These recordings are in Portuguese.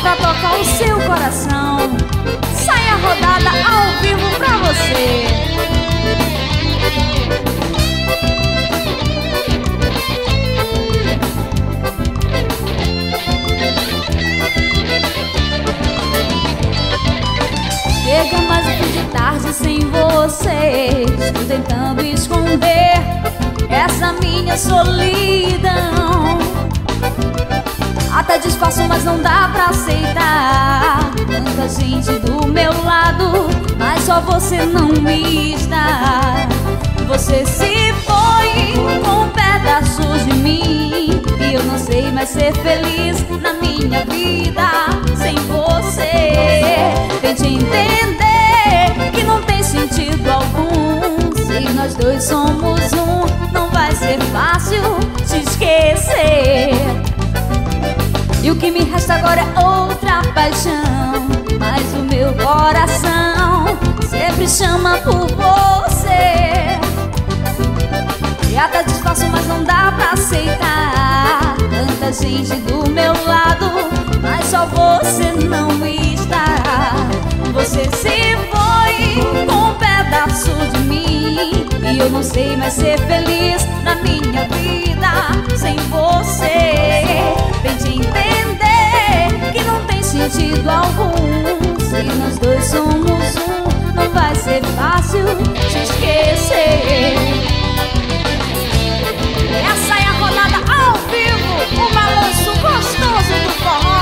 pra tocar o seu coração. Sai a rodada ao vivo pra você. Chega mais um de tarde sem você Estou tentando esconder essa minha solidão Até disfarço, mas não dá pra aceitar. Tanta gente do meu lado, mas só você não me está. Você se foi com pedaços de mim E eu não sei mais ser feliz na minha vida sem você. Tente entender que não tem sentido algum. Se nós dois somos um, não vai ser fácil te esquecer E o que me resta agora é outra paixão. Mas o meu coração sempre chama por você. E até disfarço, mas não dá pra aceitar. Tanta gente do meu lado Mas só você não está. Você se foi com um pedaço de mim E eu não sei mais ser feliz Fácil te esquecer essa é a rodada ao vivo, o balanço gostoso do forró.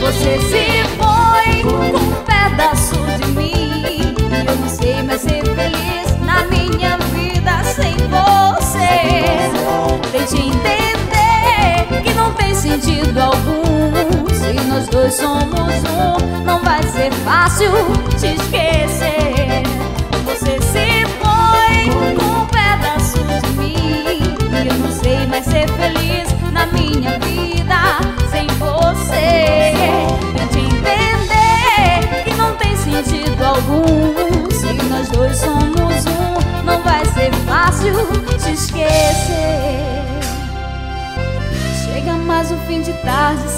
Você se sentido algum Se nós dois somos um, não vai ser fácil te esquecer. Você se foi com um pedaço de mim. E eu não sei mais ser feliz na minha vida sem você. Tente entender que não tem sentido algum Se nós dois somos um, não vai ser fácil te esquecer Mais um fim de tarde